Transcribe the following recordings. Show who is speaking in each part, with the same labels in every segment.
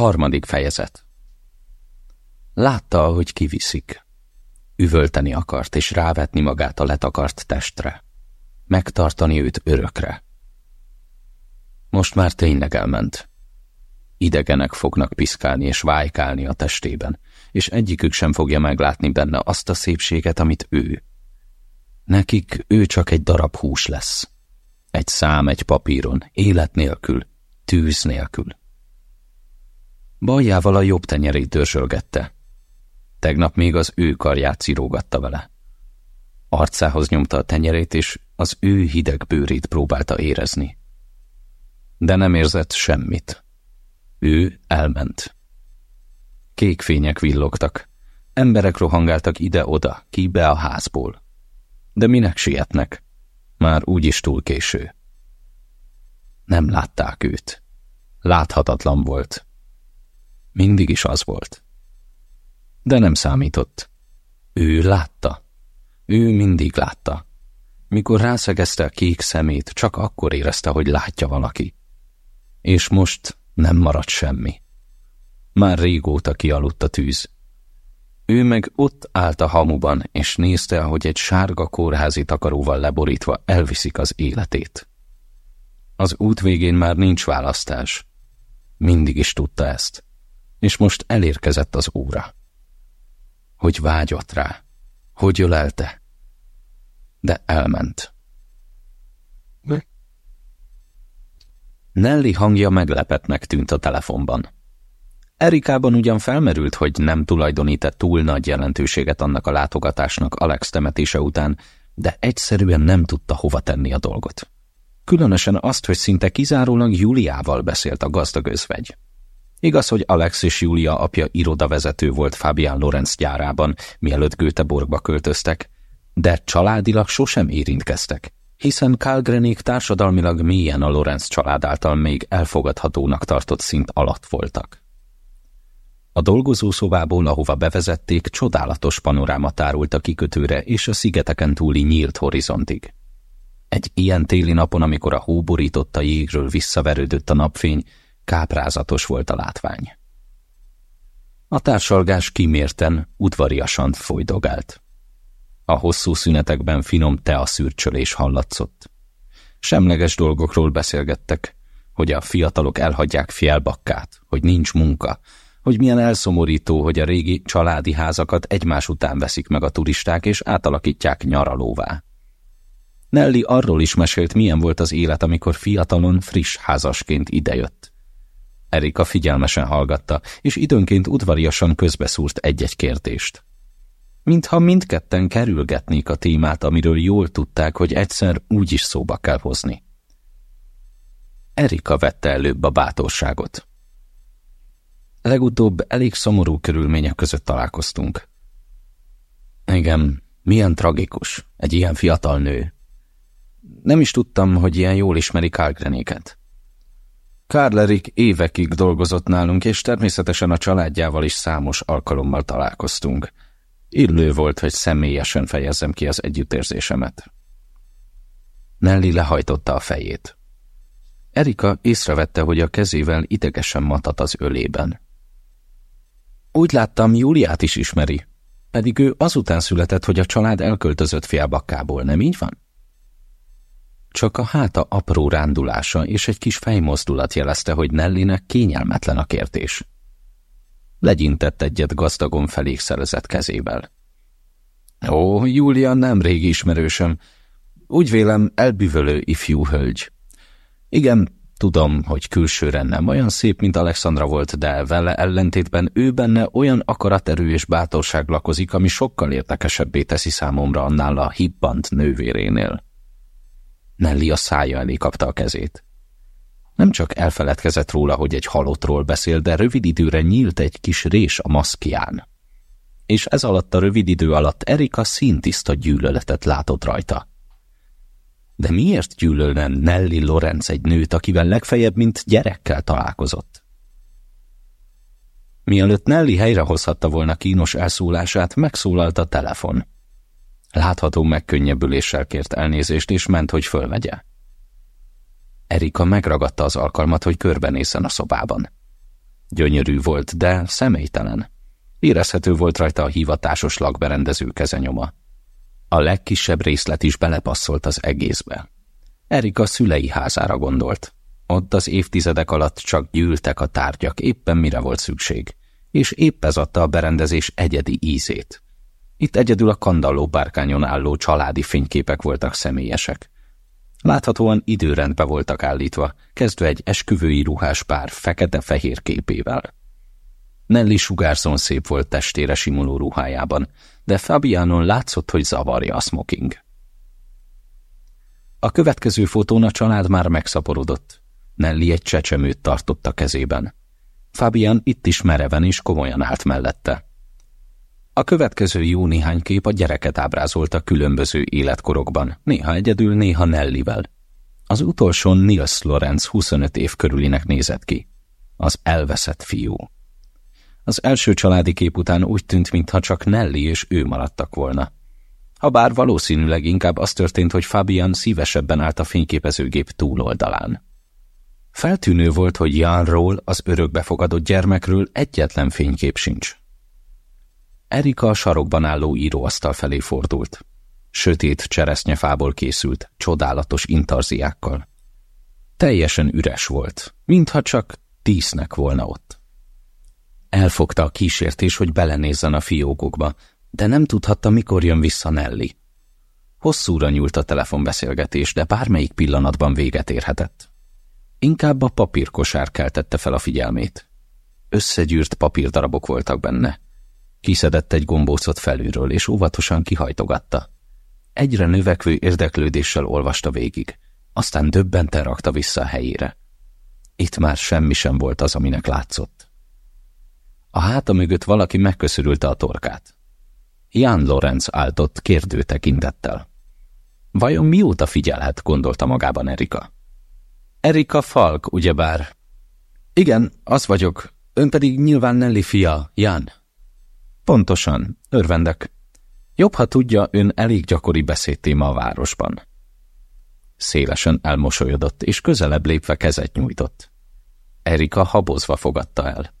Speaker 1: Harmadik fejezet Látta, ahogy kiviszik. Üvölteni akart, és rávetni magát a letakart testre. Megtartani őt örökre. Most már tényleg elment. Idegenek fognak piszkálni és vájkálni a testében, és egyikük sem fogja meglátni benne azt a szépséget, amit ő. Nekik ő csak egy darab hús lesz. Egy szám egy papíron, élet nélkül, tűz nélkül. Baljával a jobb tenyerét dörzsölgette. Tegnap még az ő karját cirógatta vele. Arcához nyomta a tenyerét, és az ő hideg bőrét próbálta érezni. De nem érzett semmit. Ő elment. Kék fények villogtak. Emberek rohangáltak ide-oda, ki be a házból. De minek sietnek? Már úgyis túl késő. Nem látták őt. Láthatatlan volt. Mindig is az volt. De nem számított. Ő látta. Ő mindig látta. Mikor rászegezte a kék szemét, csak akkor érezte, hogy látja valaki. És most nem maradt semmi. Már régóta kialudt a tűz. Ő meg ott állt a hamuban, és nézte, ahogy egy sárga kórházi takaróval leborítva elviszik az életét. Az út végén már nincs választás. Mindig is tudta ezt és most elérkezett az óra. Hogy vágyott rá, hogy ölelte, de elment. Nelly hangja meglepetnek tűnt a telefonban. Erikában ugyan felmerült, hogy nem tulajdonít túl nagy jelentőséget annak a látogatásnak Alex temetése után, de egyszerűen nem tudta hova tenni a dolgot. Különösen azt, hogy szinte kizárólag Juliával beszélt a gazdag özvegy. Igaz, hogy Alex és Julia apja irodavezető volt Fabian Lorenz gyárában, mielőtt Göteborgba költöztek, de családilag sosem érintkeztek, hiszen Kálgrenék társadalmilag mélyen a Lorenz család által még elfogadhatónak tartott szint alatt voltak. A dolgozószobából, ahova bevezették, csodálatos panoráma tárult a kikötőre és a szigeteken túli nyílt horizontig. Egy ilyen téli napon, amikor a hó borította jégről visszaverődött a napfény, káprázatos volt a látvány. A társalgás kimérten, udvariasan folydogált. A hosszú szünetekben finom teaszürcsölés hallatszott. Semleges dolgokról beszélgettek, hogy a fiatalok elhagyják fielbakkát, hogy nincs munka, hogy milyen elszomorító, hogy a régi családi házakat egymás után veszik meg a turisták és átalakítják nyaralóvá. Nelly arról is mesélt, milyen volt az élet, amikor fiatalon, friss házasként idejött. Erika figyelmesen hallgatta, és időnként udvariasan közbeszúrt egy-egy kérdést. Mintha mindketten kerülgetnék a témát, amiről jól tudták, hogy egyszer úgy is szóba kell hozni. Erika vette előbb a bátorságot. Legutóbb elég szomorú körülmények között találkoztunk. Igen, milyen tragikus, egy ilyen fiatal nő. Nem is tudtam, hogy ilyen jól ismeri Kálgrenéket. Kárlerik évekig dolgozott nálunk, és természetesen a családjával is számos alkalommal találkoztunk. Illő volt, hogy személyesen fejezzem ki az együttérzésemet. Nelly lehajtotta a fejét. Erika észrevette, hogy a kezével idegesen matat az ölében. Úgy láttam, Júliát is ismeri, pedig ő azután született, hogy a család elköltözött félbakkából, nem így van? Csak a háta apró rándulása és egy kis fejmozdulat jelezte, hogy Nellinek kényelmetlen a kérdés. Legyintett egyet gazdagon felékszerezett kezével. Ó, Júlia nem régi ismerősöm. Úgy vélem, elbűvölő ifjú hölgy. Igen, tudom, hogy külsőre nem olyan szép, mint Alexandra volt, de vele ellentétben ő benne olyan akaraterő és bátorság lakozik, ami sokkal érdekesebbé teszi számomra annál a hibbant nővérénél. Nelly a szája elé kapta a kezét. Nem csak elfeledkezett róla, hogy egy halottról beszél, de rövid időre nyílt egy kis rés a maszkján. És ez alatt a rövid idő alatt Erika színtiszta gyűlöletet látott rajta. De miért gyűlölne Nelly Lorenz egy nőt, akivel legfeljebb, mint gyerekkel találkozott? Mielőtt Nelly helyrehozhatta volna kínos elszólását, megszólalt a telefon. Látható megkönnyebbüléssel kért elnézést, és ment, hogy fölvegye. Erika megragadta az alkalmat, hogy körbenézzen a szobában. Gyönyörű volt, de személytelen. Érezhető volt rajta a hivatásos lakberendező kezenyoma. A legkisebb részlet is belepasszolt az egészbe. Erika szülei házára gondolt. Ott az évtizedek alatt csak gyűltek a tárgyak, éppen mire volt szükség, és épp ez adta a berendezés egyedi ízét. Itt egyedül a kandalló bárkányon álló családi fényképek voltak személyesek. Láthatóan időrendbe voltak állítva, kezdve egy esküvői ruhás pár fekete-fehér képével. Nelly sugárzón szép volt testére simuló ruhájában, de Fabianon látszott, hogy zavarja a smoking. A következő fotón a család már megszaporodott. Nelly egy csecsemőt tartott a kezében. Fabian itt is mereven és komolyan állt mellette. A következő jó néhány kép a gyereket ábrázolta különböző életkorokban, néha egyedül, néha Nellivel. Az utolsón Nils Lorenz 25 év körülinek nézett ki. Az elveszett fiú. Az első családi kép után úgy tűnt, mintha csak Nelly és ő maradtak volna. Habár valószínűleg inkább az történt, hogy Fabian szívesebben állt a fényképezőgép túloldalán. Feltűnő volt, hogy Janról, az örökbefogadott gyermekről egyetlen fénykép sincs. Erika a sarokban álló íróasztal felé fordult. Sötét cseresznyefából készült, csodálatos intarziákkal. Teljesen üres volt, mintha csak tíznek volna ott. Elfogta a kísértés, hogy belenézzen a fiókokba, de nem tudhatta, mikor jön vissza Nelly. Hosszúra nyúlt a telefonbeszélgetés, de bármelyik pillanatban véget érhetett. Inkább a papírkosár keltette fel a figyelmét. Összegyűrt papírdarabok voltak benne. Kiszedett egy gombócot felülről, és óvatosan kihajtogatta. Egyre növekvő érdeklődéssel olvasta végig, aztán döbbenten rakta vissza a helyére. Itt már semmi sem volt az, aminek látszott. A háta mögött valaki megköszörülte a torkát. Jan Lorenz áltott kérdő tekintettel. Vajon mióta figyelhet, gondolta magában Erika. Erika Falk, ugyebár. Igen, az vagyok. Ön pedig nyilván Nelly fia, Jan. Pontosan, örvendek. Jobb, ha tudja, ön elég gyakori beszédtéma a városban. Szélesen elmosolyodott, és közelebb lépve kezet nyújtott. Erika habozva fogadta el.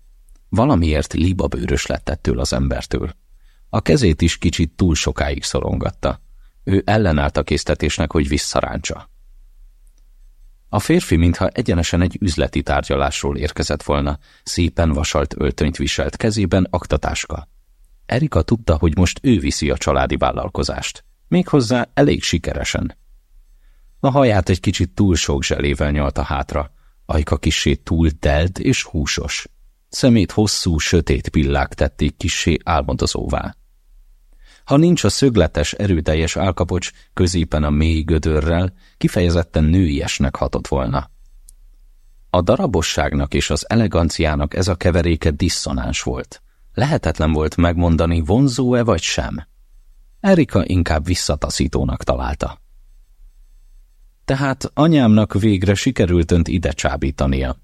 Speaker 1: Valamiért libabőrös lett ettől az embertől. A kezét is kicsit túl sokáig szorongatta. Ő ellenállt a késztetésnek, hogy visszaráncsa. A férfi mintha egyenesen egy üzleti tárgyalásról érkezett volna, szépen vasalt öltönyt viselt kezében aktatáska. Erika tudta, hogy most ő viszi a családi vállalkozást. Méghozzá elég sikeresen. A haját egy kicsit túl sok zselével nyalta hátra, ajka kissé túl telt és húsos. Szemét hosszú, sötét pillák tették kissé álmodozóvá. Ha nincs a szögletes, erőteljes álkapocs középen a mély gödörrel, kifejezetten nőiesnek hatott volna. A darabosságnak és az eleganciának ez a keveréke diszonáns volt. Lehetetlen volt megmondani, vonzó-e vagy sem. Erika inkább visszataszítónak találta. Tehát anyámnak végre sikerült önt ide csábítania.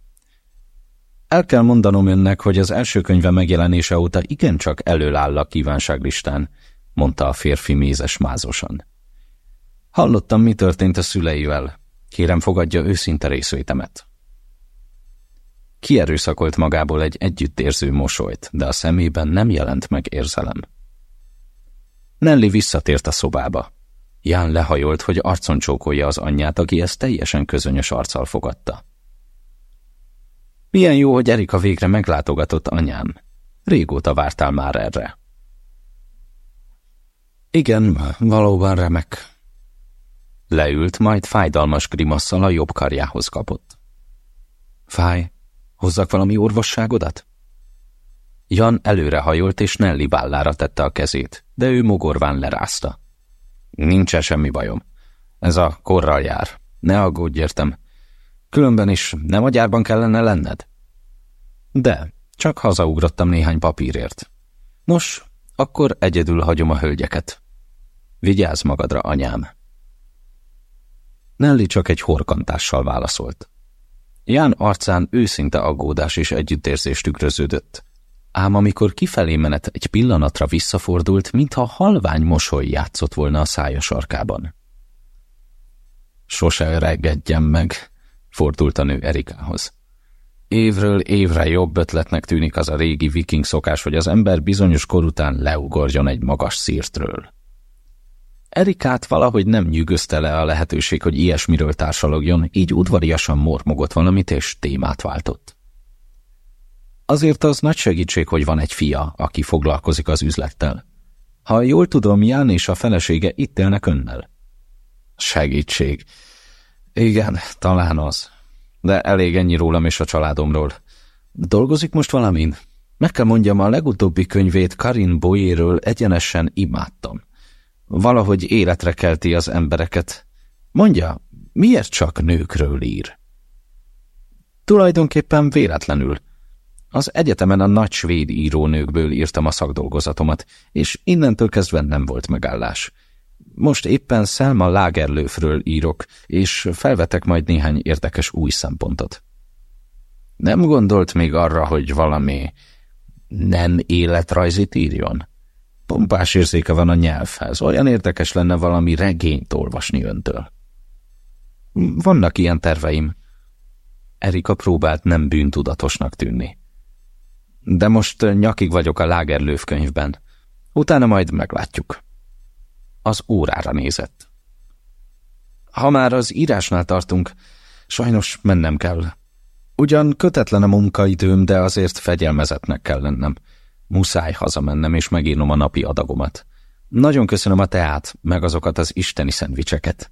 Speaker 1: El kell mondanom önnek, hogy az első könyve megjelenése óta igencsak előáll a kívánságlistán, mondta a férfi mézes mázosan. Hallottam, mi történt a szüleivel. Kérem, fogadja őszinte részvétemet. Kierőszakolt magából egy együttérző mosolyt, de a szemében nem jelent meg érzelem. Nelly visszatért a szobába. Ján lehajolt, hogy arcon csókolja az anyját, aki ezt teljesen közönyös arccal fogadta. Milyen jó, hogy Erika végre meglátogatott anyám. Régóta vártál már erre. Igen, valóban remek. Leült, majd fájdalmas grimasszal a jobb karjához kapott. Fáj, hozzak valami orvosságodat? Jan előrehajolt és Nelly vállára tette a kezét, de ő mogorván lerázta. Nincs -e semmi bajom. Ez a korral jár. Ne aggódj, értem. Különben is nem a gyárban kellene lenned? De, csak hazaugrottam néhány papírért. Nos, akkor egyedül hagyom a hölgyeket. Vigyázz magadra, anyám. Nelly csak egy horkantással válaszolt. Ján arcán őszinte aggódás és együttérzés tükröződött, ám amikor kifelé menet egy pillanatra visszafordult, mintha halvány mosoly játszott volna a szája sarkában. Sose öregedjen meg, fordult a nő Erikához. Évről évre jobb ötletnek tűnik az a régi viking szokás, hogy az ember bizonyos kor után leugorjon egy magas szírtről. Erikát valahogy nem nyűgözte le a lehetőség, hogy ilyesmiről társalogjon, így udvariasan mormogott valamit, és témát váltott. Azért az nagy segítség, hogy van egy fia, aki foglalkozik az üzlettel. Ha jól tudom, Ján és a felesége itt élnek önnel. Segítség. Igen, talán az. De elég ennyi rólam és a családomról. Dolgozik most valamin? Meg kell mondjam, a legutóbbi könyvét Karin Boyéről egyenesen imádtam. Valahogy életre kelti az embereket. Mondja, miért csak nőkről ír? Tulajdonképpen véletlenül. Az egyetemen a nagy svéd írónőkből írtam a szakdolgozatomat, és innentől kezdve nem volt megállás. Most éppen Selma Lagerlöfről írok, és felvetek majd néhány érdekes új szempontot. Nem gondolt még arra, hogy valami nem életrajzit írjon? Pompás érzéke van a nyelvhez, olyan érdekes lenne valami regényt olvasni öntől. Vannak ilyen terveim. Erika próbált nem bűntudatosnak tűnni. De most nyakig vagyok a Lágerlőf könyvben. Utána majd meglátjuk. Az órára nézett. Ha már az írásnál tartunk, sajnos mennem kell. Ugyan kötetlen a munkaidőm, de azért fegyelmezetnek kell lennem. Muszáj hazamennem és megírnom a napi adagomat. Nagyon köszönöm a teát, meg azokat az isteni szendvicseket.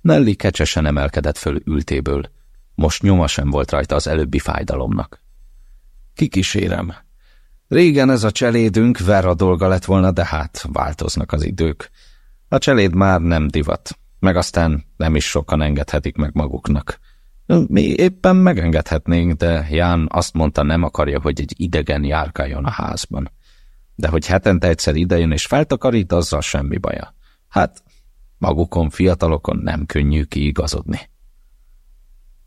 Speaker 1: Nelly kecsesen emelkedett föl ültéből. Most nyoma sem volt rajta az előbbi fájdalomnak. Kikísérem. Régen ez a cselédünk Vera dolga lett volna, de hát változnak az idők. A cseléd már nem divat, meg aztán nem is sokan engedhetik meg maguknak. Mi éppen megengedhetnénk, de Ján azt mondta, nem akarja, hogy egy idegen járkáljon a házban. De hogy hetente egyszer idejön és feltakarít, azzal semmi baja. Hát, magukon, fiatalokon nem könnyű kiigazodni.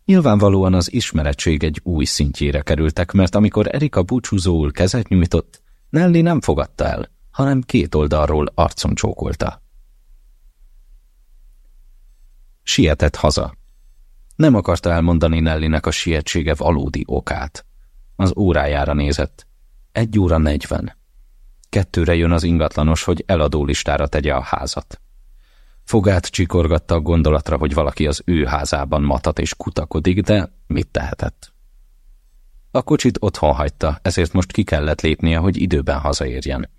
Speaker 1: Nyilvánvalóan az ismerettség egy új szintjére kerültek, mert amikor Erika búcsúzóul kezet nyújtott, Nelly nem fogadta el, hanem két oldalról arcon csókolta. Sietett haza. Nem akarta elmondani Nellinek a sietsége valódi okát. Az órájára nézett. Egy óra negyven. Kettőre jön az ingatlanos, hogy eladó listára tegye a házat. Fogát csikorgatta a gondolatra, hogy valaki az ő házában matat és kutakodik, de mit tehetett? A kocsit otthon hagyta, ezért most ki kellett lépnie, hogy időben hazaérjen.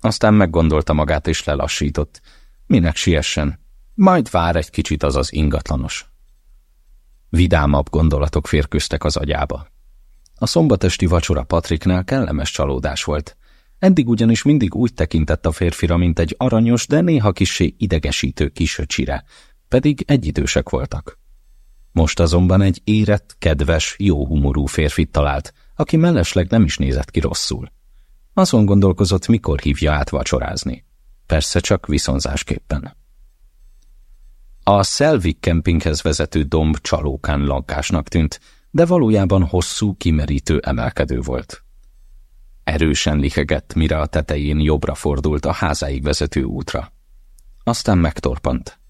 Speaker 1: Aztán meggondolta magát és lelassított. Minek siessen? Majd vár egy kicsit az az ingatlanos. Vidámabb gondolatok férköztek az agyába. A szombatesti vacsora Patriknál kellemes csalódás volt. Eddig ugyanis mindig úgy tekintett a férfira, mint egy aranyos, de néha kissé idegesítő kisöcsire, pedig egyidősek voltak. Most azonban egy érett, kedves, jó humorú férfit talált, aki mellesleg nem is nézett ki rosszul. Azon gondolkozott, mikor hívja át vacsorázni. Persze csak viszonzásképpen. A Selvik kempinghez vezető domb csalókán lankásnak tűnt, de valójában hosszú, kimerítő emelkedő volt. Erősen lihegett, mire a tetején jobbra fordult a házáig vezető útra. Aztán megtorpant.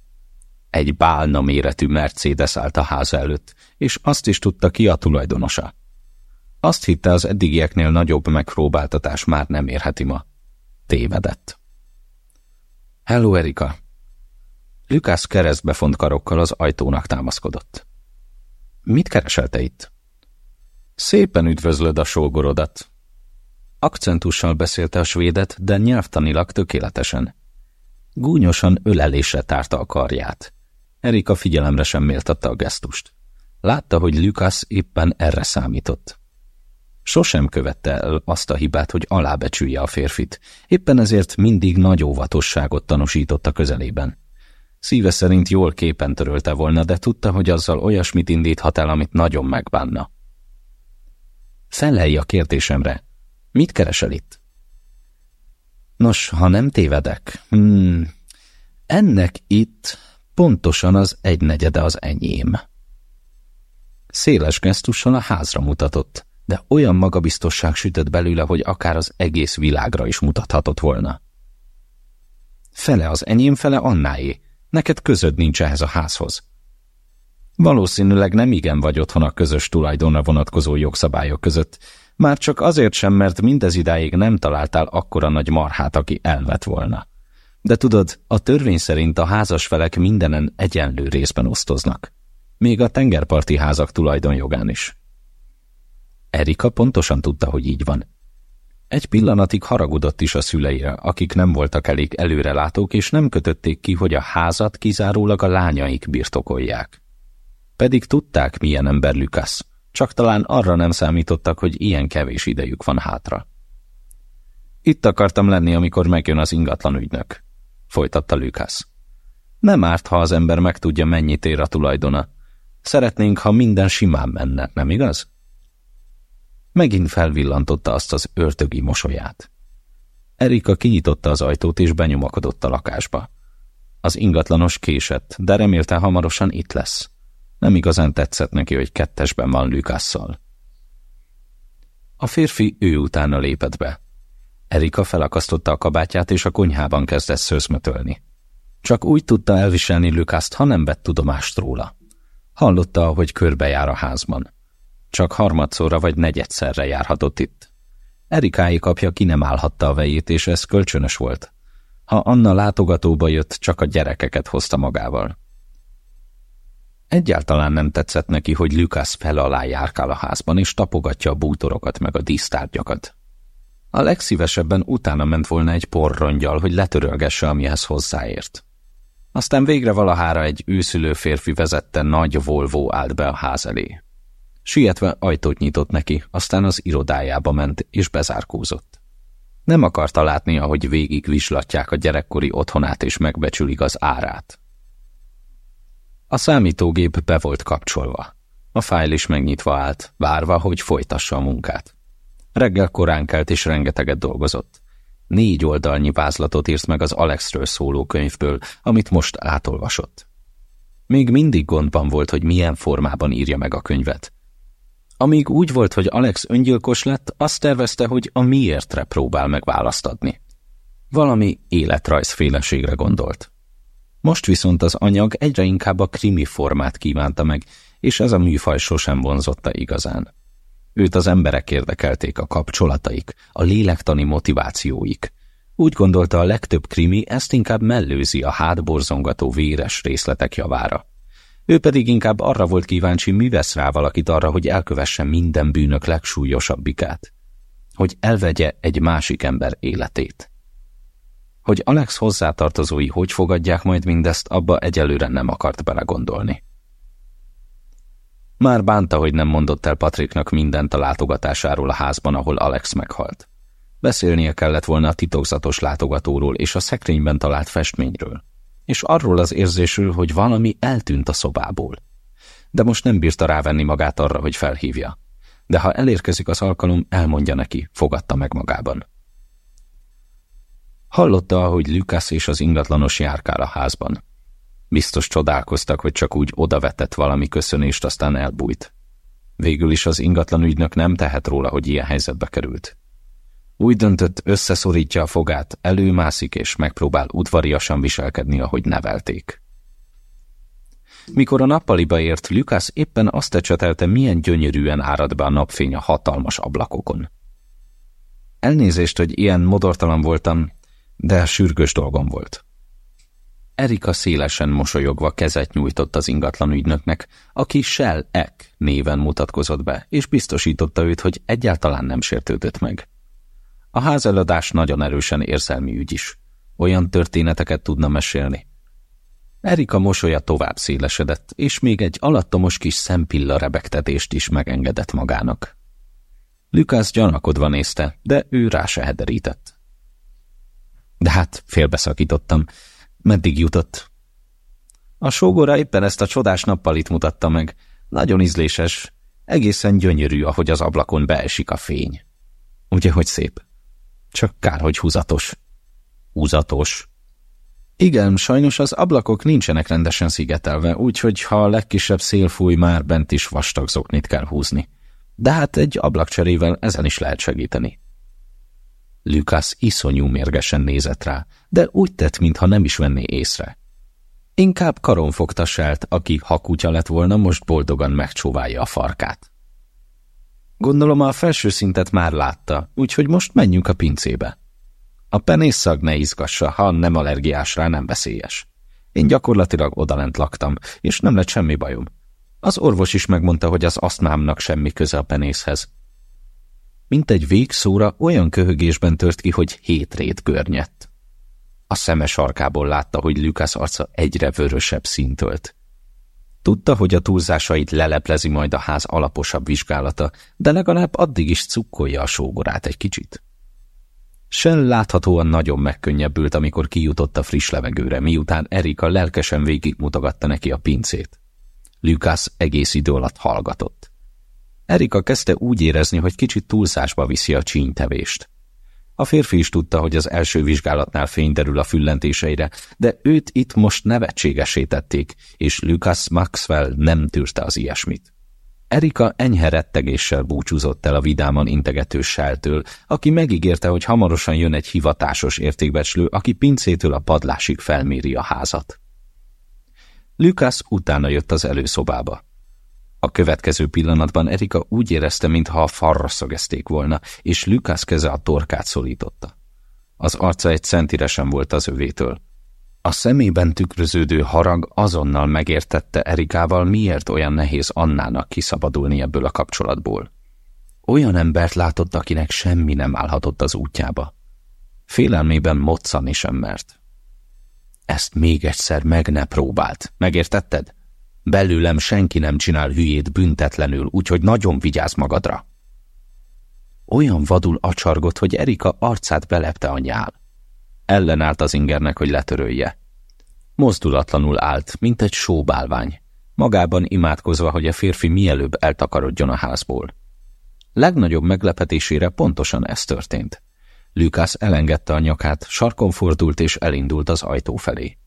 Speaker 1: Egy bálna méretű Mercedes állt a háza előtt, és azt is tudta ki a tulajdonosa. Azt hitte az eddigieknél nagyobb megpróbáltatás már nem érheti ma. Tévedett. Hello, Erika! Lukász keresztbefont karokkal az ajtónak támaszkodott. Mit kereselte itt? Szépen üdvözlöd a sógorodat. Akcentussal beszélte a svédet, de nyelvtanilag tökéletesen. Gúnyosan ölelésre tárta a karját. Erika figyelemre sem méltatta a gesztust. Látta, hogy Lukasz éppen erre számított. Sosem követte el azt a hibát, hogy alábecsülje a férfit, éppen ezért mindig nagy óvatosságot tanúsított a közelében. Szíve szerint jól képen törölte volna, de tudta, hogy azzal olyasmit indíthat el, amit nagyon megbánna. Felelj a kérdésemre. Mit keresel itt? Nos, ha nem tévedek, hmm, ennek itt pontosan az egynegyede az enyém. Széles gesztussal a házra mutatott, de olyan magabiztosság sütött belőle, hogy akár az egész világra is mutathatott volna. Fele az enyém, fele annáé, Neked közöd nincs ehhez a házhoz. Valószínűleg nem igen vagy otthon a közös tulajdonra vonatkozó jogszabályok között, már csak azért sem, mert mindez idáig nem találtál akkora nagy marhát, aki elvet volna. De tudod, a törvény szerint a házas felek mindenen egyenlő részben osztoznak. Még a tengerparti házak tulajdonjogán is. Erika pontosan tudta, hogy így van. Egy pillanatig haragudott is a szüleire, akik nem voltak elég előrelátók, és nem kötötték ki, hogy a házat kizárólag a lányaik birtokolják. Pedig tudták, milyen ember Lukasz, csak talán arra nem számítottak, hogy ilyen kevés idejük van hátra. Itt akartam lenni, amikor megjön az ingatlan ügynök, folytatta Lukasz. Nem árt, ha az ember megtudja, mennyit ér a tulajdona. Szeretnénk, ha minden simán menne, nem igaz? Megint felvillantotta azt az örtögi mosolyát. Erika kinyitotta az ajtót és benyomakodott a lakásba. Az ingatlanos késett, de remélte hamarosan itt lesz. Nem igazán tetszett neki, hogy kettesben van Lukasszal. A férfi ő utána lépett be. Erika felakasztotta a kabátját, és a konyhában kezdett szőzmetölni. Csak úgy tudta elviselni Lukaszt, ha nem vett tudomást róla. Hallotta, hogy körbejár a házban. Csak harmadszorra vagy negyedszerre járhatott itt. Erikái kapja ki nem állhatta a vejét, és ez kölcsönös volt. Ha Anna látogatóba jött, csak a gyerekeket hozta magával. Egyáltalán nem tetszett neki, hogy Lukasz fel alá járkál a házban, és tapogatja a bútorokat meg a dísztárgyakat. A legszívesebben utána ment volna egy porrongyal, hogy letörölgesse, amihez hozzáért. Aztán végre valahára egy őszülő férfi vezette nagy Volvo állt be a ház elé. Sietve ajtót nyitott neki, aztán az irodájába ment és bezárkózott. Nem akarta látni, ahogy végig vislatják a gyerekkori otthonát és megbecsülik az árát. A számítógép be volt kapcsolva. A fájl is megnyitva állt, várva, hogy folytassa a munkát. Reggel korán kelt és rengeteget dolgozott. Négy oldalnyi vázlatot írt meg az Alexről szóló könyvből, amit most átolvasott. Még mindig gondban volt, hogy milyen formában írja meg a könyvet. Amíg úgy volt, hogy Alex öngyilkos lett, azt tervezte, hogy a miértre próbál meg választ adni. Valami életrajzféleségre gondolt. Most viszont az anyag egyre inkább a krimi formát kívánta meg, és ez a műfaj sosem vonzotta igazán. Őt az emberek érdekelték a kapcsolataik, a lélektani motivációik. Úgy gondolta a legtöbb krimi ezt inkább mellőzi a hátborzongató véres részletek javára. Ő pedig inkább arra volt kíváncsi, mi vesz rá valakit arra, hogy elkövesse minden bűnök legsúlyosabbikát. Hogy elvegye egy másik ember életét. Hogy Alex hozzátartozói hogy fogadják majd mindezt, abba egyelőre nem akart belegondolni. Már bánta, hogy nem mondott el Patricknak mindent a látogatásáról a házban, ahol Alex meghalt. Beszélnie kellett volna a titokzatos látogatóról és a szekrényben talált festményről, és arról az érzésről, hogy valami eltűnt a szobából. De most nem bírta rávenni magát arra, hogy felhívja. De ha elérkezik az alkalom, elmondja neki, fogadta meg magában. Hallotta, ahogy Lukasz és az ingatlanos járkál a házban. Biztos csodálkoztak, hogy csak úgy odavetett valami köszönést, aztán elbújt. Végül is az ingatlan ügynök nem tehet róla, hogy ilyen helyzetbe került. Úgy döntött, összeszorítja a fogát, előmászik és megpróbál udvariasan viselkedni, ahogy nevelték. Mikor a nappaliba ért, Lukasz éppen azt ecsetelte, milyen gyönyörűen árad be a napfény a hatalmas ablakokon. Elnézést, hogy ilyen modortalan voltam, de sürgős dolgom volt. Erika szélesen mosolyogva kezet nyújtott az ingatlan ügynöknek, aki Shell Eck néven mutatkozott be, és biztosította őt, hogy egyáltalán nem sértődött meg. A házeladás nagyon erősen érzelmi ügy is. Olyan történeteket tudna mesélni. Erika mosolya tovább szélesedett, és még egy alattomos kis szempilla rebegtetést is megengedett magának. Lukász gyanakodva nézte, de ő rá se hederített. De hát félbeszakítottam, Meddig jutott? A sógora éppen ezt a csodás nappalit mutatta meg. Nagyon ízléses, egészen gyönyörű, ahogy az ablakon beesik a fény. Ugye, hogy szép? Csak kár, hogy húzatos. Húzatos. Igen, sajnos az ablakok nincsenek rendesen szigetelve, úgyhogy ha a legkisebb szél fúj, már bent is vastag zoknit kell húzni. De hát egy ablakcserével ezen is lehet segíteni. Lukasz iszonyú mérgesen nézett rá, de úgy tett, mintha nem is venné észre. Inkább karon fogta Selt, aki, ha kutya lett volna, most boldogan megcsóválja a farkát. Gondolom a felső szintet már látta, úgyhogy most menjünk a pincébe. A penészszag ne izgassa, ha nem allergiás rá, nem veszélyes. Én gyakorlatilag odalent laktam, és nem lett semmi bajom. Az orvos is megmondta, hogy az asztmámnak semmi köze a penészhez. Mint egy végszóra olyan köhögésben tört ki, hogy hét rét görnyett. A szeme sarkából látta, hogy Lukasz arca egyre vörösebb szintölt. Tudta, hogy a túlzásait leleplezi majd a ház alaposabb vizsgálata, de legalább addig is cukkolja a sógorát egy kicsit. Shell láthatóan nagyon megkönnyebbült, amikor kijutott a friss levegőre, miután Erika lelkesen végigmutogatta neki a pincét. Lukasz egész idő alatt hallgatott. Erika kezdte úgy érezni, hogy kicsit túlzásba viszi a csínytevést. A férfi is tudta, hogy az első vizsgálatnál fény derül a füllentéseire, de őt itt most nevetségesé tették, és Lucas Maxwell nem tűrte az ilyesmit. Erika enyhe rettegéssel búcsúzott el a vidáman integető sáltől, aki megígérte, hogy hamarosan jön egy hivatásos értékbecslő, aki pincétől a padlásig felméri a házat. Lucas utána jött az előszobába. A következő pillanatban Erika úgy érezte, mintha a farra szögezték volna, és Lucas keze a torkát szólította. Az arca egy centire sem volt az övétől. A szemében tükröződő harag azonnal megértette Erikával, miért olyan nehéz Annának kiszabadulni ebből a kapcsolatból. Olyan embert látott, akinek semmi nem állhatott az útjába. Félelmében moccani sem mert. Ezt még egyszer meg ne próbált, megértetted? Belőlem senki nem csinál hülyét büntetlenül, úgyhogy nagyon vigyázz magadra. Olyan vadul acsargott, hogy Erika arcát belepte a nyál. Ellenállt az ingernek, hogy letörölje. Mozdulatlanul állt, mint egy sóbálvány, magában imádkozva, hogy a férfi mielőbb eltakarodjon a házból. Legnagyobb meglepetésére pontosan ez történt. Lukász elengedte a nyakát, sarkon fordult és elindult az ajtó felé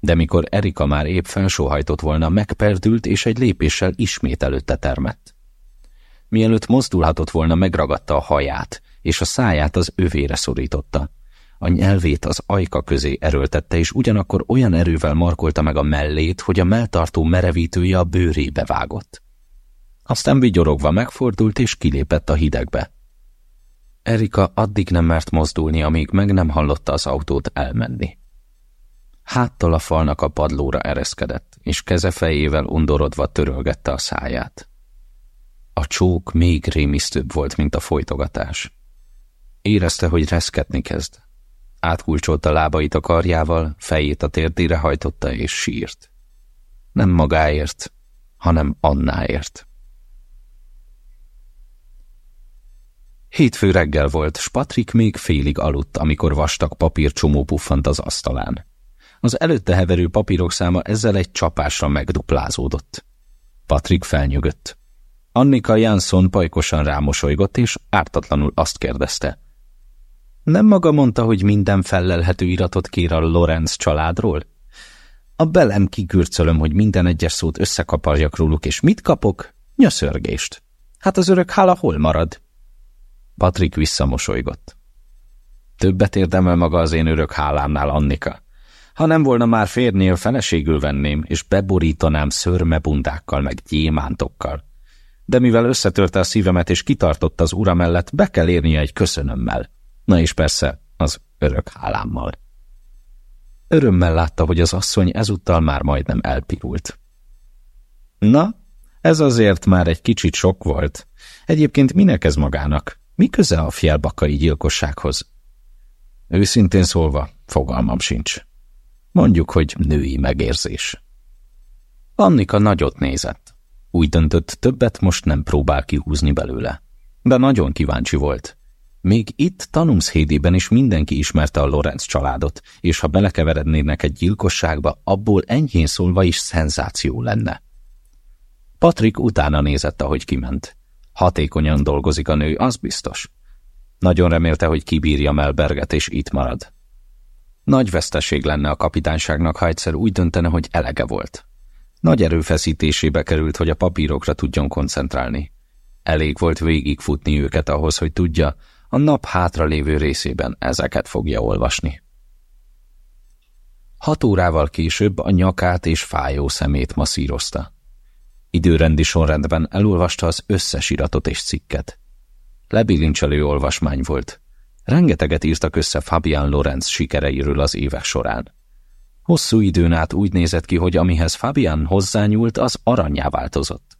Speaker 1: de mikor Erika már épp felsóhajtott volna, megperdült, és egy lépéssel ismét előtte termett. Mielőtt mozdulhatott volna, megragadta a haját, és a száját az övére szorította. A nyelvét az ajka közé erőltette, és ugyanakkor olyan erővel markolta meg a mellét, hogy a melltartó merevítője a bőrébe vágott. Aztán vigyorogva megfordult, és kilépett a hidegbe. Erika addig nem mert mozdulni, amíg meg nem hallotta az autót elmenni. Háttal a falnak a padlóra ereszkedett, és keze fejével undorodva törölgette a száját. A csók még rémisztőbb volt, mint a folytogatás. Érezte, hogy reszketni kezd. Átkulcsolta lábait a karjával, fejét a térdére hajtotta és sírt. Nem magáért, hanem Annáért. Hétfő reggel volt, s Patrik még félig aludt, amikor vastag papírcsomó puffant az asztalán. Az előtte heverő papírok száma ezzel egy csapásra megduplázódott. Patrik felnyögött. Annika Jansson pajkosan rámosolygott, és ártatlanul azt kérdezte. Nem maga mondta, hogy minden fellelhető iratot kér a Lorenz családról? A belem kikürcölöm, hogy minden egyes szót összekaparjak róluk, és mit kapok? Nyöszörgést. Hát az örök hála hol marad? Patrik visszamosolygott. Többet érdemel maga az én örök hálámnál, Annika. Ha nem volna már férnél, feleségül venném, és beborítanám szörmebundákkal meg gyémántokkal. De mivel összetörte a szívemet és kitartott az ura mellett, be kell érnie egy köszönömmel. Na és persze, az örök hálámmal. Örömmel látta, hogy az asszony ezúttal már majdnem elpirult. Na, ez azért már egy kicsit sok volt. Egyébként minek ez magának? Mi köze a fjellbakai gyilkossághoz? Őszintén szólva, fogalmam sincs. Mondjuk, hogy női megérzés. Annika nagyot nézett. Úgy döntött, többet most nem próbál kihúzni belőle. De nagyon kíváncsi volt. Még itt Tanumszhédében is mindenki ismerte a Lorenz családot, és ha belekeverednének egy gyilkosságba, abból enyhén szólva is szenzáció lenne. Patrik utána nézett, ahogy kiment. Hatékonyan dolgozik a nő, az biztos. Nagyon remélte, hogy kibírja Melberget, és itt marad. Nagy veszteség lenne a kapitányságnak, ha egyszer úgy döntene, hogy elege volt. Nagy erőfeszítésébe került, hogy a papírokra tudjon koncentrálni. Elég volt végigfutni őket ahhoz, hogy tudja, a nap hátra lévő részében ezeket fogja olvasni. Hat órával később a nyakát és fájó szemét masszírozta. Időrendi sorrendben elolvasta az összes iratot és cikket. Lebilincselő olvasmány volt. Rengeteget írtak össze Fabian Lorenz sikereiről az évek során. Hosszú időn át úgy nézett ki, hogy amihez Fabian hozzányúlt, az aranyá változott.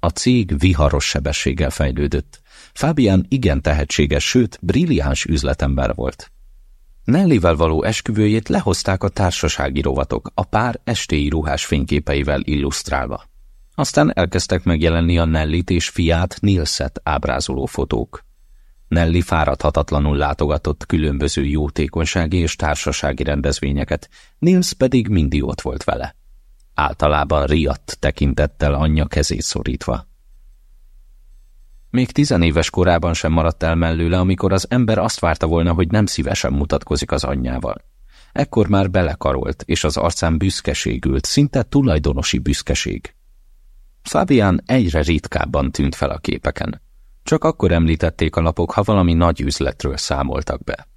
Speaker 1: A cég viharos sebességgel fejlődött. Fabian igen tehetséges, sőt, brilliáns üzletember volt. Nellivel való esküvőjét lehozták a társasági rovatok, a pár estéi ruhás fényképeivel illusztrálva. Aztán elkezdtek megjelenni a Nellit és fiát Nilset ábrázoló fotók. Nelly fáradhatatlanul látogatott különböző jótékonysági és társasági rendezvényeket, Nils pedig mindig ott volt vele. Általában riadt tekintettel anyja kezét szorítva. Még tizenéves korában sem maradt el mellőle, amikor az ember azt várta volna, hogy nem szívesen mutatkozik az anyjával. Ekkor már belekarolt, és az arcán büszkeség ült, szinte tulajdonosi büszkeség. Fabian egyre ritkábban tűnt fel a képeken. Csak akkor említették a lapok, ha valami nagy üzletről számoltak be.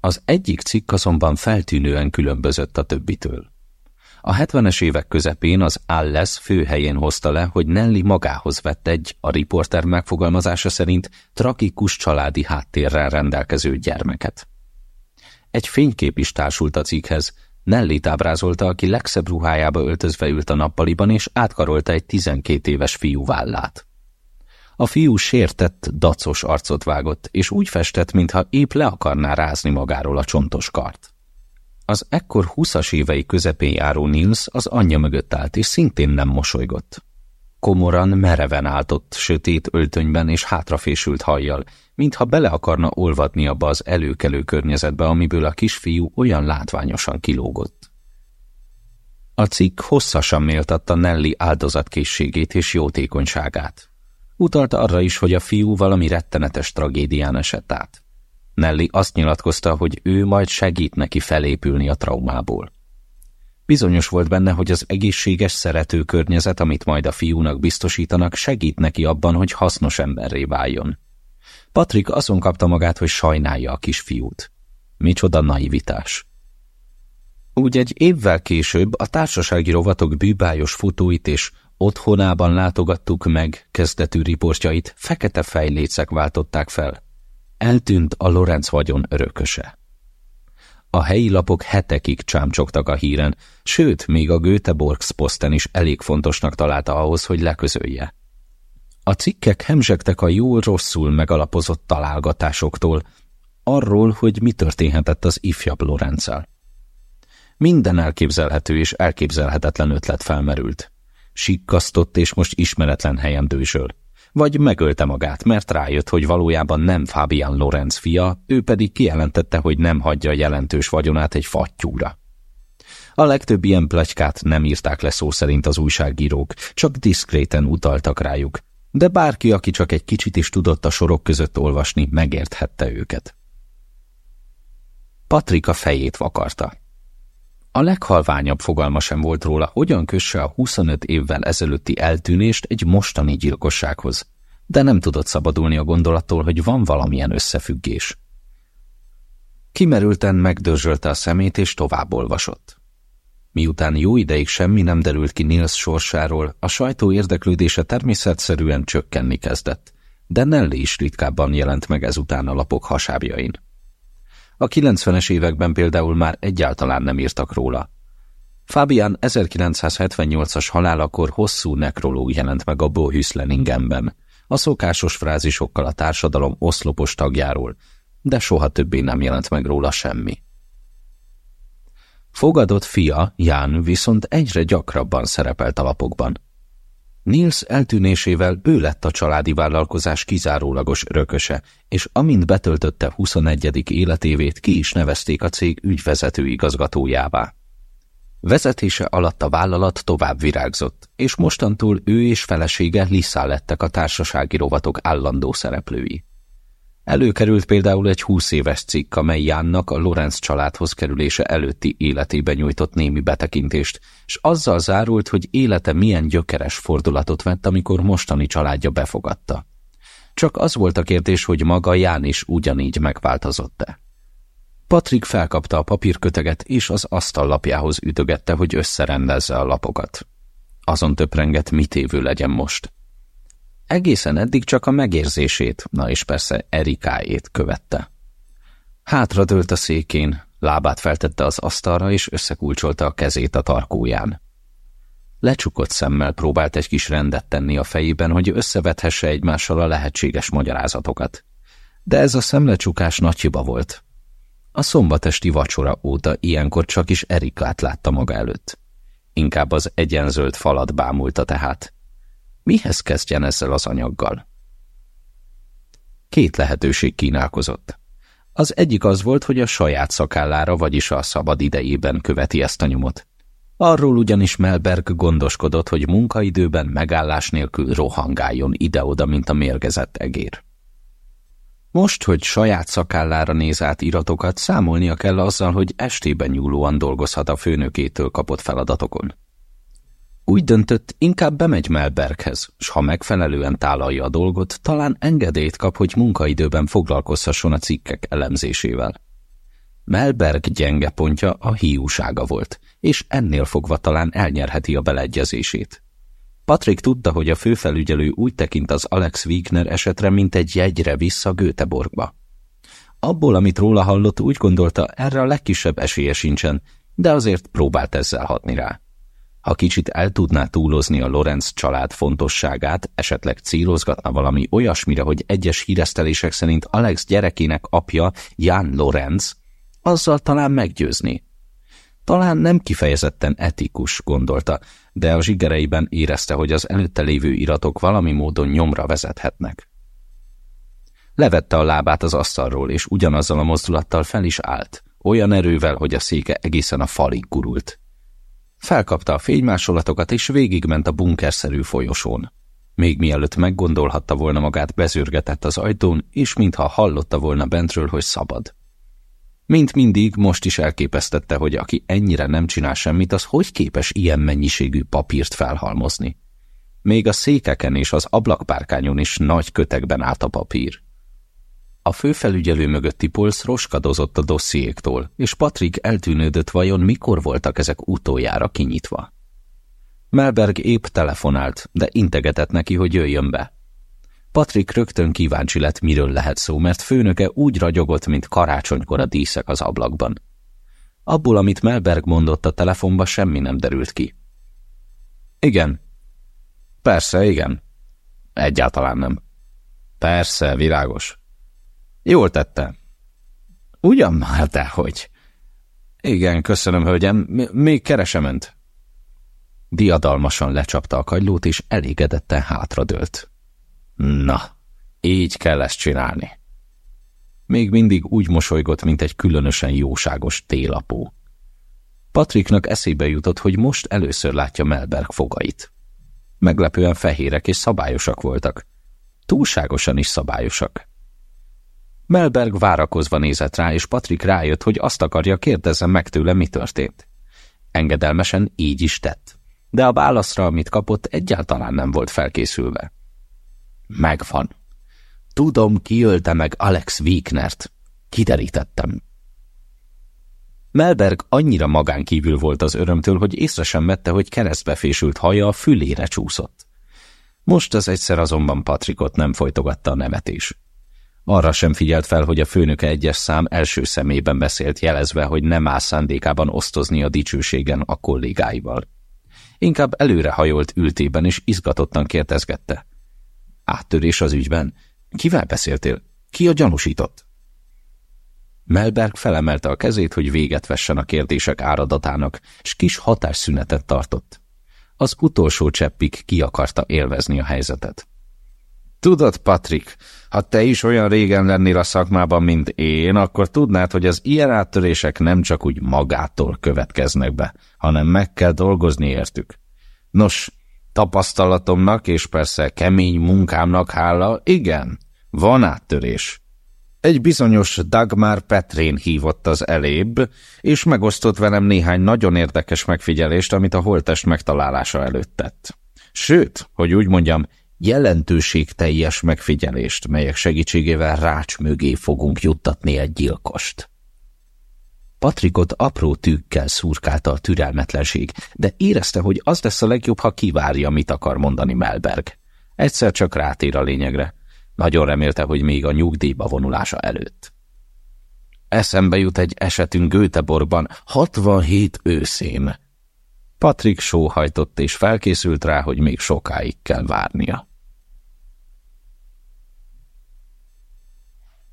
Speaker 1: Az egyik cikk azonban feltűnően különbözött a többitől. A 70-es évek közepén az Alles főhelyén hozta le, hogy Nelly magához vett egy, a riporter megfogalmazása szerint, tragikus családi háttérrel rendelkező gyermeket. Egy fénykép is társult a cikkhez, Nelly ábrázolta, aki legszebb ruhájába öltözve ült a nappaliban, és átkarolta egy 12 éves fiú vállát. A fiú sértett, dacos arcot vágott, és úgy festett, mintha épp le akarná rázni magáról a csontos kart. Az ekkor húszas évei közepén járó Nils az anyja mögött állt, és szintén nem mosolygott. Komoran mereven állt ott, sötét öltönyben és hátrafésült hajjal, mintha bele akarna olvadni abba az előkelő környezetbe, amiből a kisfiú olyan látványosan kilógott. A cikk hosszasan méltatta Nelly áldozatkészségét és jótékonyságát. Utalta arra is, hogy a fiú valami rettenetes tragédián esett át. Nelly azt nyilatkozta, hogy ő majd segít neki felépülni a traumából. Bizonyos volt benne, hogy az egészséges szerető környezet, amit majd a fiúnak biztosítanak, segít neki abban, hogy hasznos emberré váljon. Patrik azon kapta magát, hogy sajnálja a kisfiút. Micsoda naivitás. Úgy egy évvel később a társasági rovatok bűbájos futóit és otthonában látogattuk meg kezdetű riportjait, fekete fejlécek váltották fel. Eltűnt a Lorenz vagyon örököse. A helyi lapok hetekig csámcsogtak a híren, sőt, még a Göteborgs poszten is elég fontosnak találta ahhoz, hogy leközölje. A cikkek hemzsegtek a jól-rosszul megalapozott találgatásoktól, arról, hogy mi történhetett az ifjabb Lorenccel. Minden elképzelhető és elképzelhetetlen ötlet felmerült. Sikkasztott és most ismeretlen helyen dősöl. Vagy megölte magát, mert rájött, hogy valójában nem Fabian Lorenz fia, ő pedig kijelentette, hogy nem hagyja jelentős vagyonát egy fattyúra. A legtöbb ilyen plegykát nem írták le szó szerint az újságírók, csak diszkréten utaltak rájuk, de bárki, aki csak egy kicsit is tudott a sorok között olvasni, megérthette őket. Patrika fejét vakarta. A leghalványabb fogalma sem volt róla, hogyan kösse a 25 évvel ezelőtti eltűnést egy mostani gyilkossághoz, de nem tudott szabadulni a gondolattól, hogy van valamilyen összefüggés. Kimerülten megdörzsölte a szemét és tovább olvasott. Miután jó ideig semmi nem derült ki Nils sorsáról, a sajtó érdeklődése természetszerűen csökkenni kezdett, de Nelly is ritkábban jelent meg ezután a lapok hasábjain. A 90-es években például már egyáltalán nem írtak róla. Fabian 1978-as halálakor hosszú nekrológ jelent meg a Bohüsleningenben, a szokásos frázisokkal a társadalom oszlopos tagjáról, de soha többé nem jelent meg róla semmi. Fogadott fia, Ján viszont egyre gyakrabban szerepelt a lapokban. Nils eltűnésével ő lett a családi vállalkozás kizárólagos örököse, és amint betöltötte 21. életévét, ki is nevezték a cég ügyvezető igazgatójává. Vezetése alatt a vállalat tovább virágzott, és mostantól ő és felesége Lisa lettek a társasági rovatok állandó szereplői. Előkerült például egy húsz éves cikk, amely Jánnak a Lorenz családhoz kerülése előtti életébe nyújtott némi betekintést, és azzal zárult, hogy élete milyen gyökeres fordulatot vett, amikor mostani családja befogadta. Csak az volt a kérdés, hogy maga Ján is ugyanígy megváltozott-e. Patrik felkapta a papírköteget, és az asztallapjához ütögette, hogy összerendezze a lapokat. Azon töprengett, mit évő legyen most. Egészen eddig csak a megérzését, na és persze Erikáét követte. Hátra dőlt a székén, lábát feltette az asztalra, és összekulcsolta a kezét a tarkóján. Lecsukott szemmel próbált egy kis rendet tenni a fejében, hogy összevethesse egymással a lehetséges magyarázatokat. De ez a szemlecsukás nagy hiba volt. A szombatesti vacsora óta ilyenkor csak is Erikát látta maga előtt. Inkább az egyenzöld falat bámulta tehát. Mihez kezdjen ezzel az anyaggal? Két lehetőség kínálkozott. Az egyik az volt, hogy a saját szakállára, vagyis a szabad idejében követi ezt a nyomot. Arról ugyanis Melberg gondoskodott, hogy munkaidőben megállás nélkül rohangáljon ide-oda, mint a mérgezett egér. Most, hogy saját szakállára néz át iratokat, számolnia kell azzal, hogy estében nyúlóan dolgozhat a főnökétől kapott feladatokon. Úgy döntött, inkább bemegy Melberghez, s ha megfelelően tálalja a dolgot, talán engedélyt kap, hogy munkaidőben foglalkozhasson a cikkek elemzésével. Melberg gyenge pontja a hiúsága volt, és ennél fogva talán elnyerheti a beleegyezését. Patrick tudta, hogy a főfelügyelő úgy tekint az Alex Wigner esetre, mint egy jegyre vissza Göteborgba. Abból, amit róla hallott, úgy gondolta, erre a legkisebb esélye sincsen, de azért próbált ezzel hatni rá. Ha kicsit el tudná túlozni a Lorenz család fontosságát, esetleg célozgatna valami olyasmire, hogy egyes híresztelések szerint Alex gyerekének apja Jan Lorenz, azzal talán meggyőzni. Talán nem kifejezetten etikus, gondolta, de a zsigereiben érezte, hogy az előtte lévő iratok valami módon nyomra vezethetnek. Levette a lábát az asztalról, és ugyanazzal a mozdulattal fel is állt, olyan erővel, hogy a széke egészen a falig gurult. Felkapta a fénymásolatokat, és végigment a bunkerszerű folyosón. Még mielőtt meggondolhatta volna magát, bezürgetett az ajtón, és mintha hallotta volna bentről, hogy szabad. Mint mindig, most is elképesztette, hogy aki ennyire nem csinál semmit, az hogy képes ilyen mennyiségű papírt felhalmozni. Még a székeken és az ablakpárkányon is nagy kötekben állt a papír. A főfelügyelő mögötti polc roskadozott a dossziéktól, és Patrik eltűnődött vajon mikor voltak ezek utoljára kinyitva. Melberg épp telefonált, de integetett neki, hogy jöjjön be. Patrik rögtön kíváncsi lett, miről lehet szó, mert főnöke úgy ragyogott, mint karácsonykor a díszek az ablakban. Abból, amit Melberg mondott a telefonba, semmi nem derült ki. Igen. Persze, igen. Egyáltalán nem. Persze, világos. Jól tette. Ugyan már, te hogy? Igen, köszönöm, hölgyem. Még keresem önt. Diadalmasan lecsapta a kagylót, és elégedetten hátradőlt. Na, így kell ezt csinálni. Még mindig úgy mosolygott, mint egy különösen jóságos télapó. Patriknak eszébe jutott, hogy most először látja Melberg fogait. Meglepően fehérek és szabályosak voltak. Túlságosan is szabályosak. Melberg várakozva nézett rá, és Patrik rájött, hogy azt akarja, kérdezzen meg tőle, mi történt. Engedelmesen így is tett, de a válaszra, amit kapott, egyáltalán nem volt felkészülve. Megvan. Tudom, ki ölte meg Alex Wieknert. Kiderítettem. Melberg annyira magán kívül volt az örömtől, hogy észre sem vette, hogy keresztbe fésült haja a fülére csúszott. Most az egyszer azonban Patrikot nem folytogatta a nevetés. Arra sem figyelt fel, hogy a főnöke egyes szám első szemében beszélt, jelezve, hogy nem áll szándékában osztozni a dicsőségen a kollégáival. Inkább előrehajolt ültében és izgatottan kérdezgette. Áttörés az ügyben. Kivel beszéltél? Ki a gyanúsított? Melberg felemelte a kezét, hogy véget vessen a kérdések áradatának, s kis hatásszünetet tartott. Az utolsó cseppig ki akarta élvezni a helyzetet. Tudod, Patrik, ha te is olyan régen lennél a szakmában, mint én, akkor tudnád, hogy az ilyen áttörések nem csak úgy magától következnek be, hanem meg kell dolgozni értük. Nos, Tapasztalatomnak és persze kemény munkámnak hála, igen, van áttörés. Egy bizonyos Dagmar Petrén hívott az elébb, és megosztott velem néhány nagyon érdekes megfigyelést, amit a holtest megtalálása előtt tett. Sőt, hogy úgy mondjam, jelentőségteljes megfigyelést, melyek segítségével rács mögé fogunk juttatni egy gyilkost. Patrikot apró tűkkel szurkálta a türelmetlenség, de érezte, hogy az lesz a legjobb, ha kivárja, mit akar mondani Melberg. Egyszer csak rátér a lényegre. Nagyon remélte, hogy még a nyugdíjba vonulása előtt. Eszembe jut egy esetünk Göteborgban, 67 őszén. Patrik sóhajtott és felkészült rá, hogy még sokáig kell várnia.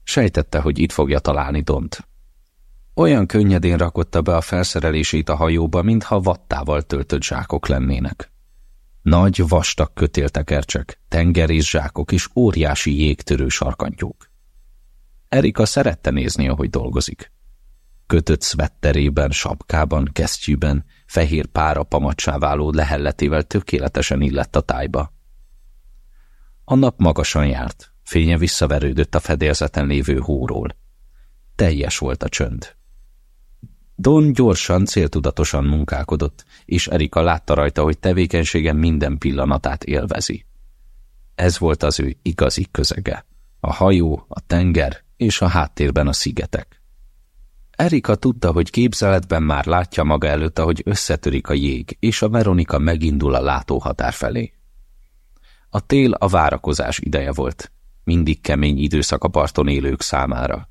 Speaker 1: Sejtette, hogy itt fogja találni Dont. Olyan könnyedén rakotta be a felszerelését a hajóba, mintha vattával töltött zsákok lennének. Nagy, vastag kötéltekercsek, tengerészsákok és óriási jégtörő sarkantyúk. Erika szerette nézni, ahogy dolgozik. Kötött szvetterében, sapkában, kesztyűben, fehér pára pamacsá váló lehelletével tökéletesen illett a tájba. A nap magasan járt, fénye visszaverődött a fedélzeten lévő hóról. Teljes volt a csönd. Don gyorsan, céltudatosan munkálkodott, és Erika látta rajta, hogy tevékenysége minden pillanatát élvezi. Ez volt az ő igazi közege. A hajó, a tenger és a háttérben a szigetek. Erika tudta, hogy képzeletben már látja maga előtt, ahogy összetörik a jég, és a Veronika megindul a látóhatár felé. A tél a várakozás ideje volt, mindig kemény időszak a parton élők számára.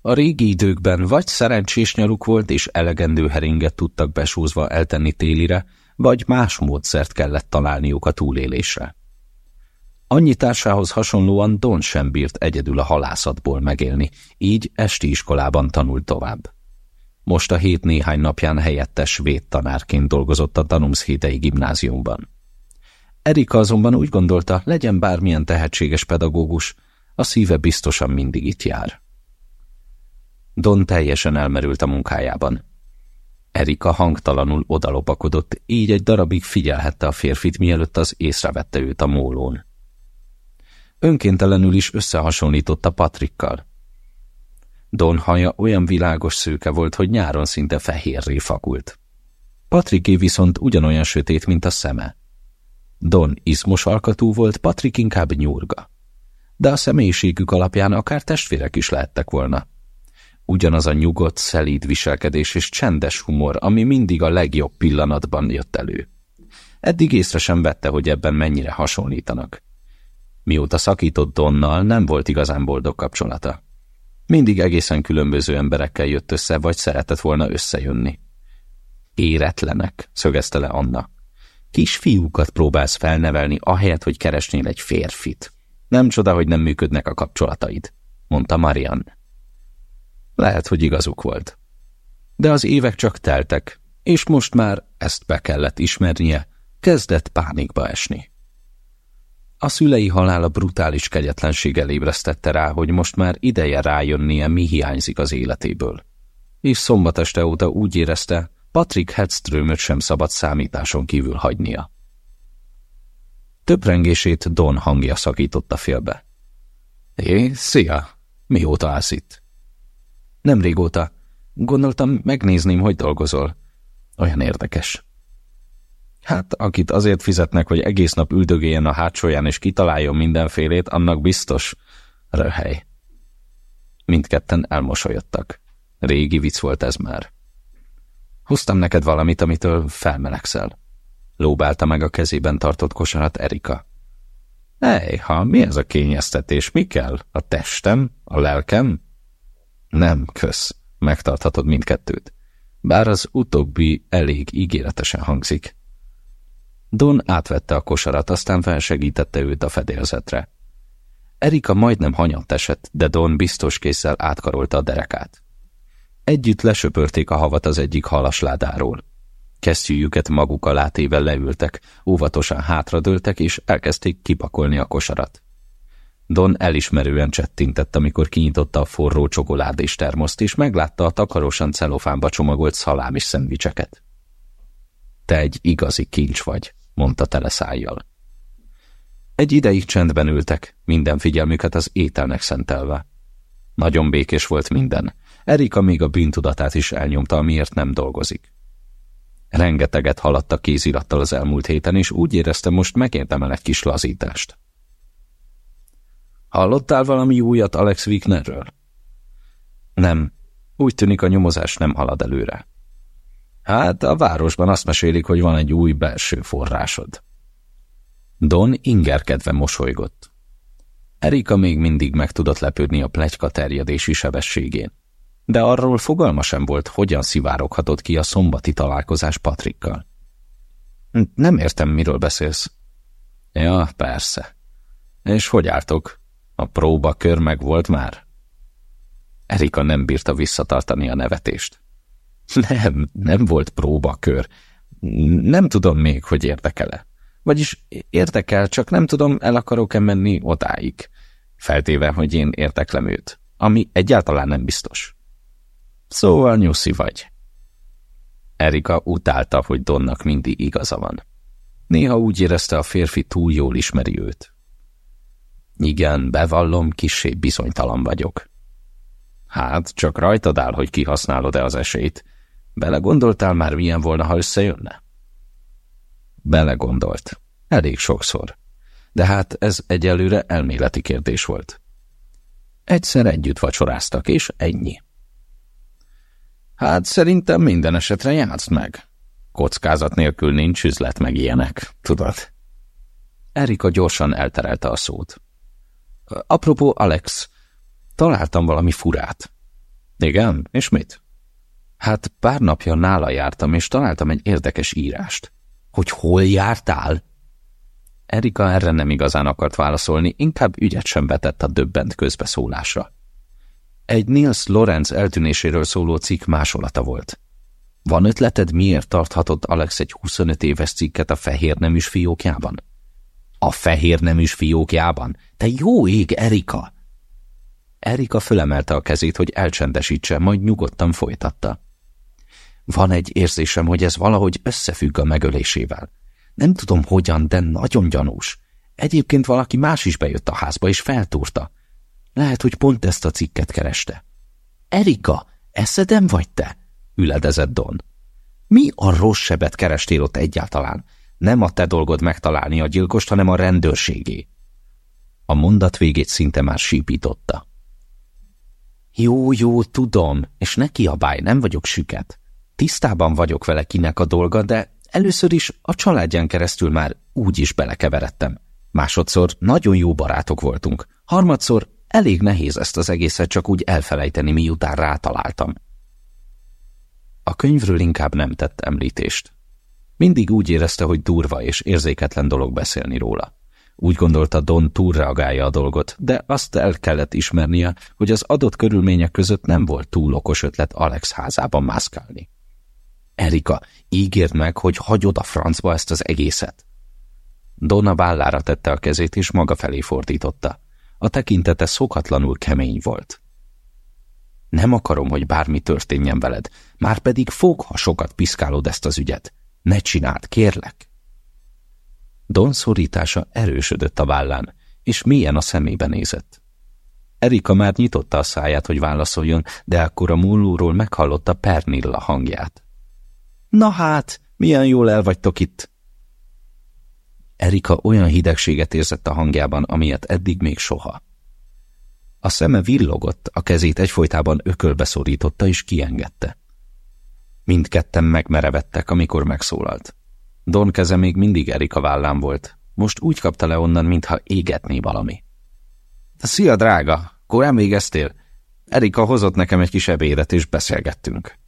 Speaker 1: A régi időkben vagy szerencsés nyaruk volt, és elegendő heringet tudtak besúzva eltenni télire, vagy más módszert kellett találniuk a túlélésre. Annyi társához hasonlóan Don sem bírt egyedül a halászatból megélni, így esti iskolában tanult tovább. Most a hét néhány napján helyettes svéd tanárként dolgozott a Danumshétei gimnáziumban. Erika azonban úgy gondolta, legyen bármilyen tehetséges pedagógus, a szíve biztosan mindig itt jár. Don teljesen elmerült a munkájában. Erika hangtalanul odalopakodott, így egy darabig figyelhette a férfit, mielőtt az észrevette őt a mólón. Önkéntelenül is összehasonlította Patrikkal. Don haja olyan világos szőke volt, hogy nyáron szinte fehérré fakult. Patriké viszont ugyanolyan sötét, mint a szeme. Don izmos alkatú volt, Patrik inkább nyurga. De a személyiségük alapján akár testvérek is lehettek volna. Ugyanaz a nyugodt, szelíd viselkedés és csendes humor, ami mindig a legjobb pillanatban jött elő. Eddig észre sem vette, hogy ebben mennyire hasonlítanak. Mióta szakított Donnal, nem volt igazán boldog kapcsolata. Mindig egészen különböző emberekkel jött össze, vagy szeretett volna összejönni. Éretlenek, szögezte le Anna. Kis fiúkat próbálsz felnevelni, ahelyett, hogy keresnél egy férfit. Nem csoda, hogy nem működnek a kapcsolataid, mondta Marian. Lehet, hogy igazuk volt. De az évek csak teltek, és most már ezt be kellett ismernie, kezdett pánikba esni. A szülei halála brutális kegyetlenséggel ébresztette rá, hogy most már ideje rájönnie, mi hiányzik az életéből. És szombat este óta úgy érezte, Patrick Hedströmöt sem szabad számításon kívül hagynia. Töprengését Don hangja szakította félbe. Hé, szia! Mióta állsz itt? Nem régóta. Gondoltam, megnézném, hogy dolgozol. Olyan érdekes. Hát, akit azért fizetnek, hogy egész nap üldögéljen a hátsóján és kitaláljon mindenfélét, annak biztos röhely. Mindketten elmosolyodtak. Régi vicc volt ez már. Hoztam neked valamit, amitől felmelegszel. Lóbálta meg a kezében tartott kosarat Erika. Ej, ha mi ez a kényeztetés? Mi kell? A testem? A lelkem? Nem, kösz. Megtarthatod mindkettőt. Bár az utóbbi elég ígéretesen hangzik. Don átvette a kosarat, aztán felsegítette őt a fedélzetre. Erika majdnem hanyatt esett, de Don biztos kézzel átkarolta a derekát. Együtt lesöpörték a havat az egyik halasládáról. Kesztyűjüket maguk alá téve leültek, óvatosan hátradőltek, és elkezdték kipakolni a kosarat. Don elismerően csettintett, amikor kinyitotta a forró csokoládés termoszt, és meglátta a takarosan celofánba csomagolt szalámis szendvicseket. Te egy igazi kincs vagy, mondta tele szájjal. Egy ideig csendben ültek, minden figyelmüket az ételnek szentelve. Nagyon békés volt minden. Erika még a bűntudatát is elnyomta, amiért nem dolgozik. Rengeteget haladt a kézirattal az elmúlt héten, és úgy érezte, most megérdemel egy kis lazítást. Hallottál valami újat Alex Wignerről? Nem. Úgy tűnik a nyomozás nem halad előre. Hát a városban azt mesélik, hogy van egy új belső forrásod. Don ingerkedve mosolygott. Erika még mindig meg tudott lepődni a plegyka terjedési sebességén, de arról fogalma sem volt, hogyan szivároghatott ki a szombati találkozás Patrikkal. Nem értem, miről beszélsz. Ja, persze. És hogy álltok? A próba kör meg volt már? Erika nem bírta visszatartani a nevetést. Nem, nem volt próbakör. Nem tudom még, hogy érdekel-e. Vagyis érdekel, csak nem tudom, el akarok-e menni odáig. Feltéve, hogy én érteklem őt. Ami egyáltalán nem biztos. Szóval nyuszi vagy. Erika utálta, hogy Donnak mindig igaza van. Néha úgy érezte, a férfi túl jól ismeri őt. Igen, bevallom, kissé bizonytalan vagyok. Hát, csak rajtad áll, hogy kihasználod-e az esélyt. Belegondoltál már, milyen volna, ha összejönne? Belegondolt. Elég sokszor. De hát ez egyelőre elméleti kérdés volt. Egyszer együtt vacsoráztak, és ennyi. Hát szerintem minden esetre játszd meg. Kockázat nélkül nincs üzlet meg ilyenek, tudod? Erika gyorsan elterelte a szót. Apropó, Alex, találtam valami furát. Igen, és mit? Hát pár napja nála jártam, és találtam egy érdekes írást. Hogy hol jártál? Erika erre nem igazán akart válaszolni, inkább ügyet sem vetett a döbbent közbeszólásra. Egy Nils Lorenz eltűnéséről szóló cikk másolata volt. Van ötleted, miért tarthatott Alex egy 25 éves cikket a fehér neműs fiókjában? A fehér neműs fiókjában? Te jó ég, Erika! Erika fölemelte a kezét, hogy elcsendesítse, majd nyugodtan folytatta. Van egy érzésem, hogy ez valahogy összefügg a megölésével. Nem tudom hogyan, de nagyon gyanús. Egyébként valaki más is bejött a házba és feltúrta. Lehet, hogy pont ezt a cikket kereste. Erika, eszedem vagy te? üledezett Don. Mi a rossz sebet kerestél ott egyáltalán? Nem a te dolgod megtalálni a gyilkost, hanem a rendőrségé. A mondat végét szinte már sípította. Jó, jó, tudom, és ne kiabálj, nem vagyok süket. Tisztában vagyok vele, kinek a dolga, de először is a családján keresztül már úgy is belekeveredtem. Másodszor nagyon jó barátok voltunk. Harmadszor elég nehéz ezt az egészet csak úgy elfelejteni, miután rátaláltam. A könyvről inkább nem tett említést. Mindig úgy érezte, hogy durva és érzéketlen dolog beszélni róla. Úgy gondolta, Don túlreagálja a dolgot, de azt el kellett ismernie, hogy az adott körülmények között nem volt túl okos ötlet Alex házában mászkálni. Erika, ígérd meg, hogy hagyod a francba ezt az egészet. Donna vállára tette a kezét, és maga felé fordította. A tekintete szokatlanul kemény volt. Nem akarom, hogy bármi történjen veled, már pedig fog, ha sokat piszkálod ezt az ügyet. Ne csináld, kérlek. Don szorítása erősödött a vállán, és mélyen a szemébe nézett. Erika már nyitotta a száját, hogy válaszoljon, de akkor a múlóról meghallotta Pernilla hangját. Na hát, milyen jól el vagytok itt! Erika olyan hidegséget érzett a hangjában, amilyet eddig még soha. A szeme villogott, a kezét egyfolytában ökölbe szorította és kiengedte. Mindketten megmerevettek, amikor megszólalt. Don keze még mindig Erika vállán volt. Most úgy kapta le onnan, mintha égetné valami. Szia, drága! Korán végeztél? Erika hozott nekem egy kis ebédet, és beszélgettünk.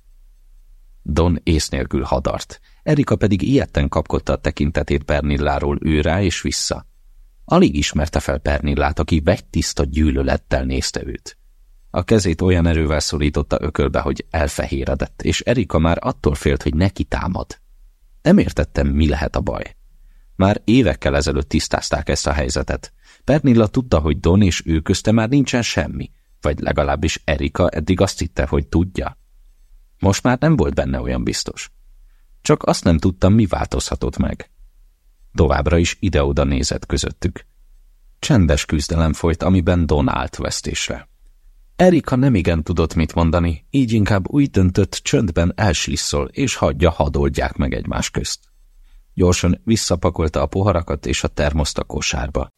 Speaker 1: Don ész nélkül hadart. Erika pedig ilyetten kapkodta a tekintetét Pernilláról őrá és vissza. Alig ismerte fel Pernillát, aki tiszta gyűlölettel nézte őt. A kezét olyan erővel szorította ökölbe, hogy elfehéredett, és Erika már attól félt, hogy neki támad. Nem értettem, mi lehet a baj. Már évekkel ezelőtt tisztázták ezt a helyzetet. Pernilla tudta, hogy Don és ő közte már nincsen semmi, vagy legalábbis Erika eddig azt hitte, hogy tudja. Most már nem volt benne olyan biztos. Csak azt nem tudtam, mi változhatott meg. Továbbra is ide-oda nézett közöttük. Csendes küzdelem folyt, amiben Don állt vesztésre. Erika nem igen tudott mit mondani, így inkább úgy döntött, csöndben elslisszol, és hagyja hadoldják meg egymás közt. Gyorsan visszapakolta a poharakat és a termoszt a kosárba.